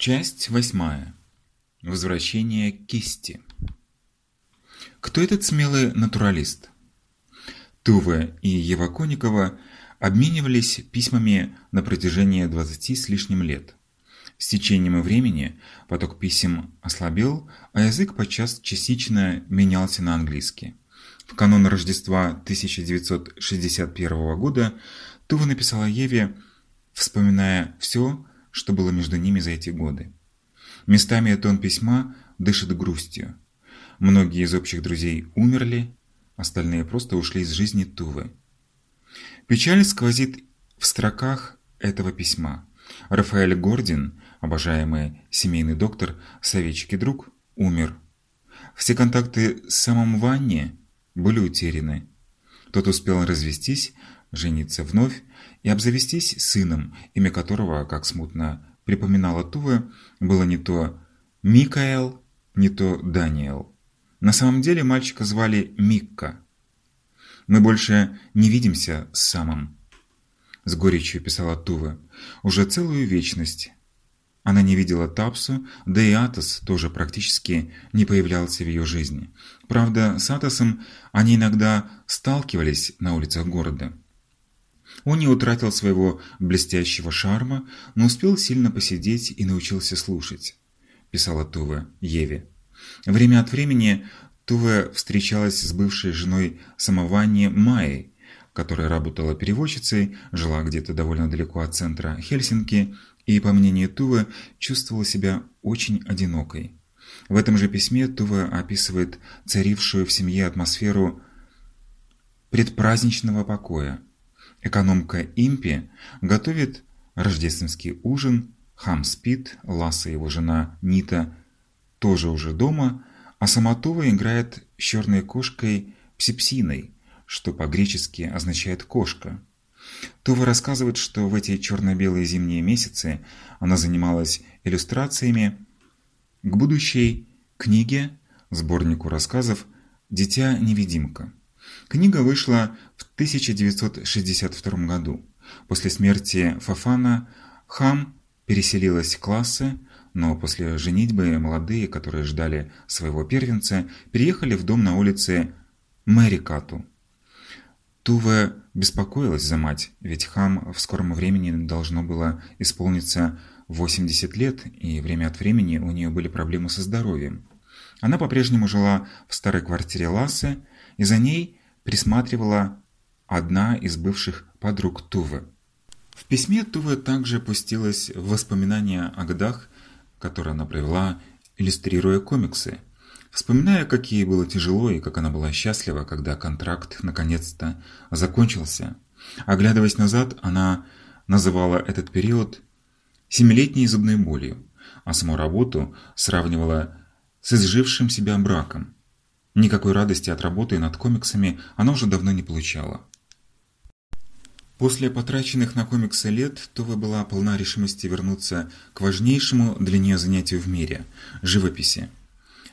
Часть восьмая. Возвращение кисти. Кто этот смелый натуралист? Туве и Ева Коникова обменивались письмами на протяжении двадцати с лишним лет. С течением времени поток писем ослабел, а язык подчас частично менялся на английский. В канун Рождества 1961 года Тува написала Еве, вспоминая все, что было между ними за эти годы. Местами тон письма дышит грустью. Многие из общих друзей умерли, остальные просто ушли из жизни Тувы. Печаль сквозит в строках этого письма. Рафаэль Гордин, обожаемый семейный доктор, советчик и друг, умер. Все контакты с самым Ванне были утеряны. Тот успел развестись, жениться вновь и обзавестись сыном, имя которого, как смутно припоминала Туве, было не то Микаэл, не то Даниэл. На самом деле мальчика звали Микка. «Мы больше не видимся с самым», — с горечью писала Туве, — «уже целую вечность». Она не видела Тапсу, да и Атос тоже практически не появлялся в ее жизни. Правда, с Атосом они иногда сталкивались на улицах города. Он не утратил своего блестящего шарма, но успел сильно посидеть и научился слушать, писала Туве Еве. Время от времени Туве встречалась с бывшей женой Самовани Майей, которая работала переводчицей, жила где-то довольно далеко от центра Хельсинки и, по мнению Туве, чувствовала себя очень одинокой. В этом же письме Туве описывает царившую в семье атмосферу предпраздничного покоя, Экономка Импи готовит рождественский ужин, Хам спит, Ласса его жена Нита тоже уже дома, а Самотова играет с черной кошкой Псипсиной, что по-гречески означает «кошка». Това рассказывает, что в эти черно-белые зимние месяцы она занималась иллюстрациями к будущей книге, сборнику рассказов «Дитя-невидимка». Книга вышла в 1962 году. После смерти Фафана Хам переселилась в классы, но после женитьбы молодые, которые ждали своего первенца, переехали в дом на улице Мэрикату. Туве беспокоилась за мать, ведь Хам в скором времени должно было исполниться 80 лет, и время от времени у нее были проблемы со здоровьем. Она по-прежнему жила в старой квартире Лассе, и за ней присматривала одна из бывших подруг Тувы. В письме Тува также пустилась в воспоминания о годах, которые она провела, иллюстрируя комиксы. Вспоминая, как ей было тяжело и как она была счастлива, когда контракт наконец-то закончился. Оглядываясь назад, она называла этот период семилетней зубной болью, а саму работу сравнивала с изжившим себя браком. Никакой радости от работы над комиксами она уже давно не получала. После потраченных на комиксы лет Това была полна решимости вернуться к важнейшему для нее занятию в мире – живописи.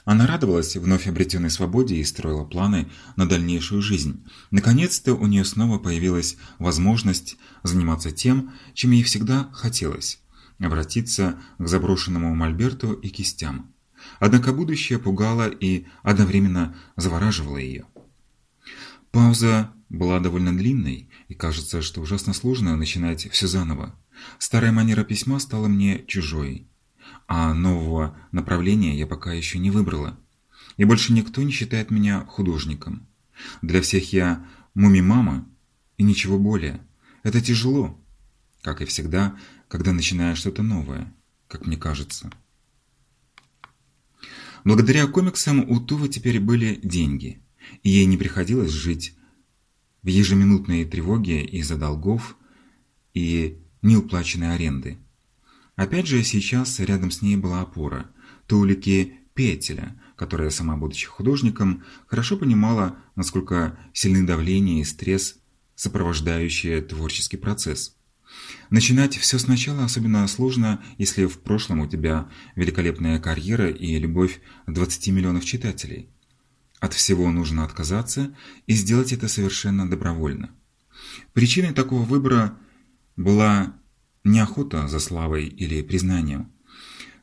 Она радовалась вновь обретенной свободе и строила планы на дальнейшую жизнь. Наконец-то у нее снова появилась возможность заниматься тем, чем ей всегда хотелось – обратиться к заброшенному мольберту и кистям. Однако будущее пугало и одновременно завораживало ее. Пауза была довольно длинной, и кажется, что ужасно сложно начинать все заново. Старая манера письма стала мне чужой, а нового направления я пока еще не выбрала. И больше никто не считает меня художником. Для всех я муми-мама и ничего более. Это тяжело, как и всегда, когда начинаешь что-то новое, как мне кажется. Благодаря комиксам у Тувы теперь были деньги, и ей не приходилось жить в ежеминутной тревоге из-за долгов и неуплаченной аренды. Опять же, сейчас рядом с ней была опора – Тулики Петеля, которая, сама будучи художником, хорошо понимала, насколько сильны давление и стресс, сопровождающие творческий процесс. Начинать все сначала особенно сложно, если в прошлом у тебя великолепная карьера и любовь 20 миллионов читателей. От всего нужно отказаться и сделать это совершенно добровольно. Причиной такого выбора была не охота за славой или признанием.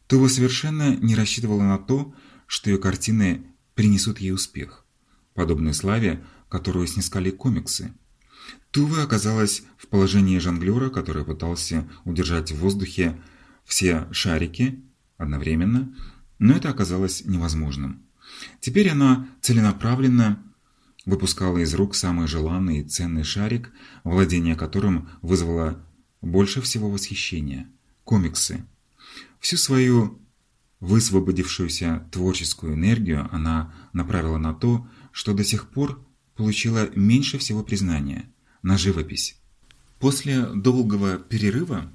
Тува совершенно не рассчитывала на то, что ее картины принесут ей успех, подобной славе, которую снискали комиксы. Тува оказалась в положении жонглера, который пытался удержать в воздухе все шарики одновременно, но это оказалось невозможным. Теперь она целенаправленно выпускала из рук самый желанный и ценный шарик, владение которым вызвало больше всего восхищения – комиксы. Всю свою высвободившуюся творческую энергию она направила на то, что до сих пор получила меньше всего признания – на живопись. После долгого перерыва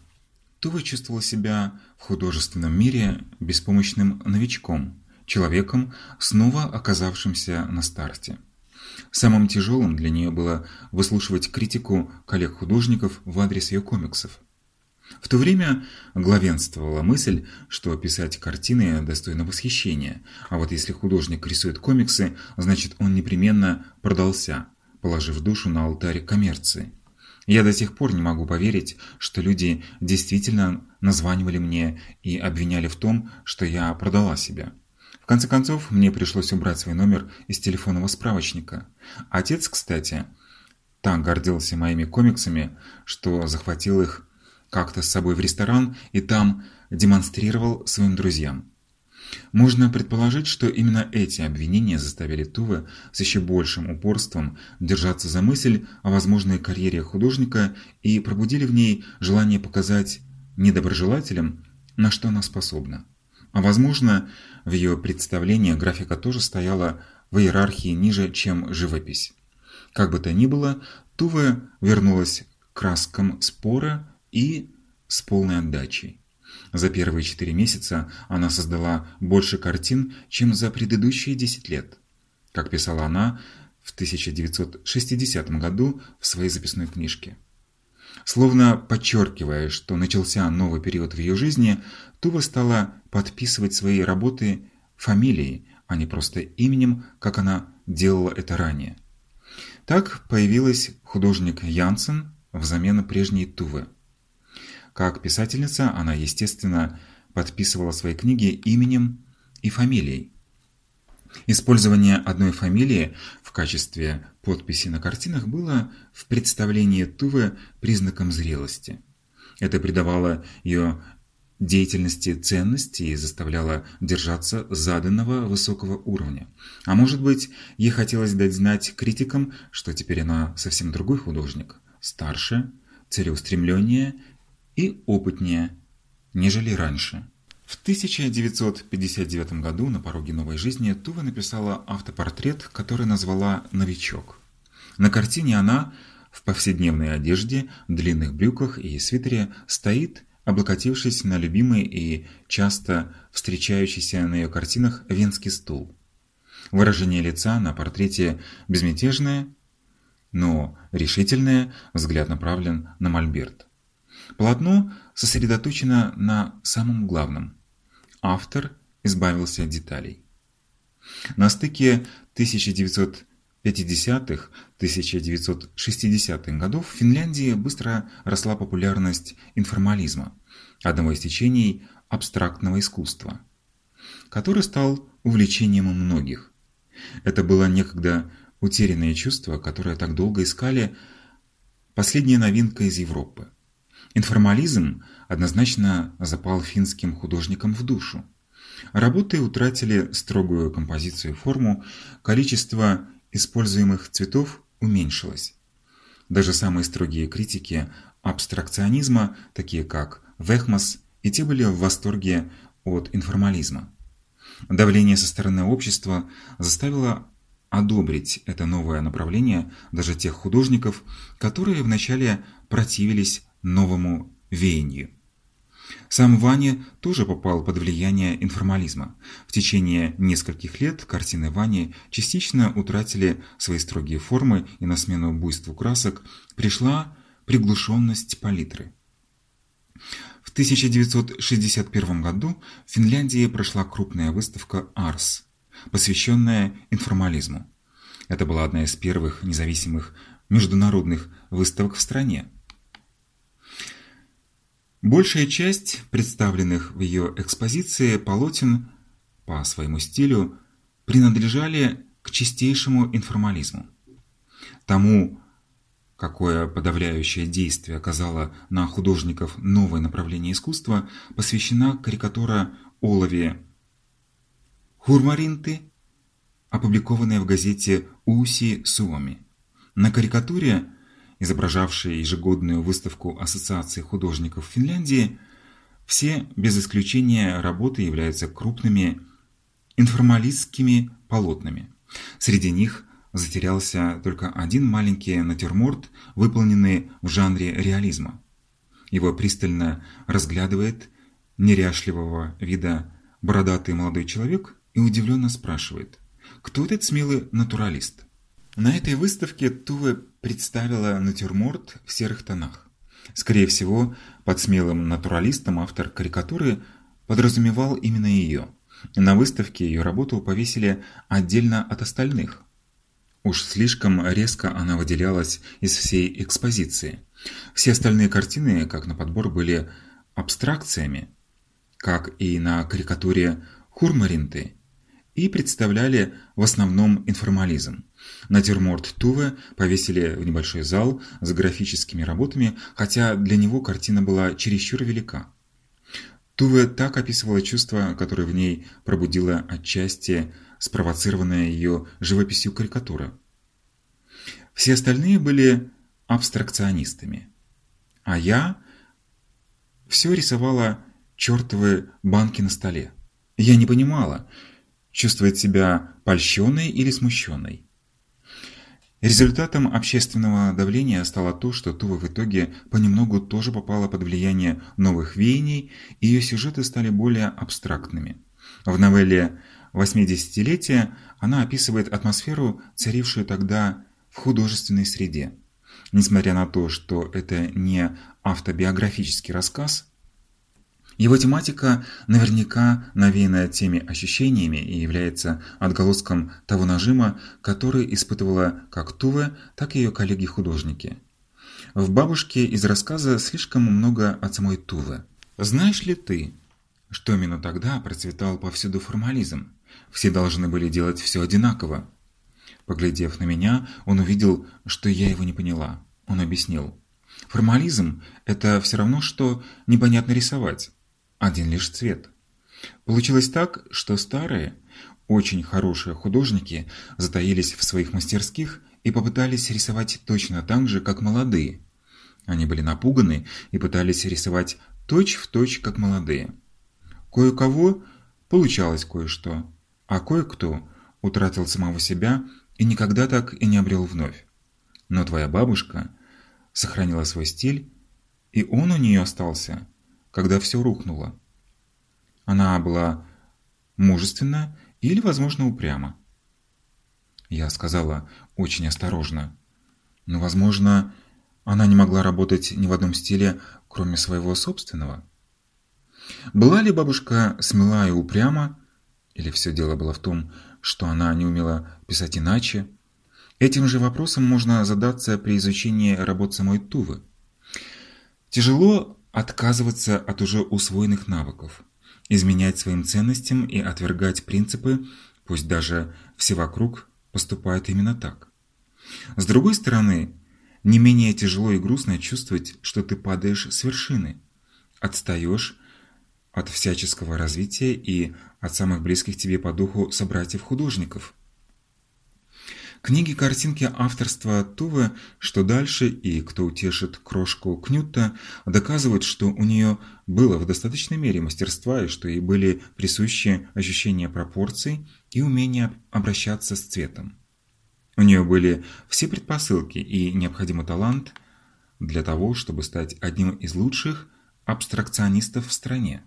Тува чувствовала себя в художественном мире беспомощным новичком, человеком, снова оказавшимся на старте. Самым тяжелым для нее было выслушивать критику коллег-художников в адрес ее комиксов. В то время главенствовала мысль, что писать картины достойно восхищения, а вот если художник рисует комиксы, значит он непременно продался, положив душу на алтарь коммерции. Я до сих пор не могу поверить, что люди действительно названивали мне и обвиняли в том, что я продала себя. Конце концов, мне пришлось убрать свой номер из телефонного справочника. Отец, кстати, так гордился моими комиксами, что захватил их как-то с собой в ресторан и там демонстрировал своим друзьям. Можно предположить, что именно эти обвинения заставили Туве с еще большим упорством держаться за мысль о возможной карьере художника и пробудили в ней желание показать недоброжелателям, на что она способна. А возможно, в ее представлении графика тоже стояла в иерархии ниже, чем живопись. Как бы то ни было, Туве вернулась к краскам спора и с полной отдачей. За первые четыре месяца она создала больше картин, чем за предыдущие десять лет. Как писала она в 1960 году в своей записной книжке. Словно подчеркивая, что начался новый период в ее жизни, Тува стала подписывать свои работы фамилией, а не просто именем, как она делала это ранее. Так появилась художник Янсен взамен прежней Тувы. Как писательница она, естественно, подписывала свои книги именем и фамилией. Использование одной фамилии в качестве подписи на картинах было в представлении Тувы признаком зрелости. Это придавало ее деятельности ценности и заставляло держаться заданного высокого уровня. А может быть, ей хотелось дать знать критикам, что теперь она совсем другой художник, старше, целеустремленнее и опытнее, нежели раньше. В 1959 году на пороге новой жизни Тува написала автопортрет, который назвала «Новичок». На картине она в повседневной одежде, длинных брюках и свитере стоит, облокотившись на любимый и часто встречающийся на ее картинах венский стул. Выражение лица на портрете безмятежное, но решительное, взгляд направлен на мольберт. Полотно сосредоточено на самом главном. Автор избавился от деталей. На стыке 1950-1960-х годов в Финляндии быстро росла популярность информализма, одного из течений абстрактного искусства, который стал увлечением многих. Это было некогда утерянное чувство, которое так долго искали последняя новинка из Европы. Информализм однозначно запал финским художникам в душу. Работы утратили строгую композицию и форму, количество используемых цветов уменьшилось. Даже самые строгие критики абстракционизма, такие как Вехмас, и те были в восторге от информализма. Давление со стороны общества заставило одобрить это новое направление даже тех художников, которые вначале противились новому веянию. Сам Ваня тоже попал под влияние информализма. В течение нескольких лет картины Вани частично утратили свои строгие формы, и на смену буйству красок пришла приглушенность палитры. В 1961 году в Финляндии прошла крупная выставка «Арс», посвященная информализму. Это была одна из первых независимых международных выставок в стране. Большая часть представленных в ее экспозиции полотен по своему стилю принадлежали к чистейшему информализму. Тому, какое подавляющее действие оказало на художников новое направление искусства, посвящена карикатура Олови Хурмаринты, опубликованная в газете Уси Суоми. На карикатуре, изображавшей ежегодную выставку Ассоциации художников Финляндии, все, без исключения, работы являются крупными информалистскими полотнами. Среди них затерялся только один маленький натюрморт, выполненный в жанре реализма. Его пристально разглядывает неряшливого вида бородатый молодой человек и удивленно спрашивает, кто этот смелый натуралист? На этой выставке Туве представила натюрморт в серых тонах. Скорее всего, под смелым натуралистом автор карикатуры подразумевал именно ее. На выставке ее работу повесили отдельно от остальных. Уж слишком резко она выделялась из всей экспозиции. Все остальные картины, как на подбор, были абстракциями, как и на карикатуре Хурмаринты, и представляли в основном информализм. Натюрморт Туве повесили в небольшой зал с графическими работами, хотя для него картина была чересчур велика. Туве так описывала чувство, которое в ней пробудило отчасти спровоцированная ее живописью карикатура. Все остальные были абстракционистами. А я все рисовала чертовы банки на столе. Я не понимала, чувствовать себя польщенной или смущенной. Результатом общественного давления стало то, что Тува в итоге понемногу тоже попала под влияние новых веяний, и ее сюжеты стали более абстрактными. В новелле «Восьмидесятилетие» она описывает атмосферу, царившую тогда в художественной среде. Несмотря на то, что это не автобиографический рассказ, его тематика наверняка навеяна теми ощущениями и является отголоском того нажима, который испытывала как Туве, так и ее коллеги-художники. В «Бабушке» из рассказа слишком много от самой Туве. Знаешь ли ты, что именно тогда процветал повсюду формализм? Все должны были делать все одинаково. Поглядев на меня, он увидел, что я его не поняла. Он объяснил. Формализм – это все равно, что непонятно рисовать один лишь цвет. Получилось так, что старые, очень хорошие художники затаились в своих мастерских и попытались рисовать точно так же, как молодые. Они были напуганы и пытались рисовать точь-в-точь, точь, как молодые. Кое-кого получалось кое-что, а кое-кто утратил самого себя и никогда так и не обрел вновь. Но твоя бабушка сохранила свой стиль, и он у нее остался – когда все рухнуло. Она была мужественна или, возможно, упряма. Я сказала очень осторожно. Но, возможно, она не могла работать ни в одном стиле, кроме своего собственного. Была ли бабушка смела и упряма, или все дело было в том, что она не умела писать иначе? Этим же вопросом можно задаться при изучении работ самой Тувы. Тяжело отказываться от уже усвоенных навыков, изменять своим ценностям и отвергать принципы, пусть даже все вокруг поступают именно так. С другой стороны, не менее тяжело и грустно чувствовать, что ты падаешь с вершины, отстаешь от всяческого развития и от самых близких тебе по духу собратьев-художников – Книги-картинки авторства Тувы «Что дальше» и «Кто утешит крошку Кнюта» доказывают, что у нее было в достаточной мере мастерства и что ей были присущи ощущение пропорций и умение обращаться с цветом. У нее были все предпосылки и необходимый талант для того, чтобы стать одним из лучших абстракционистов в стране.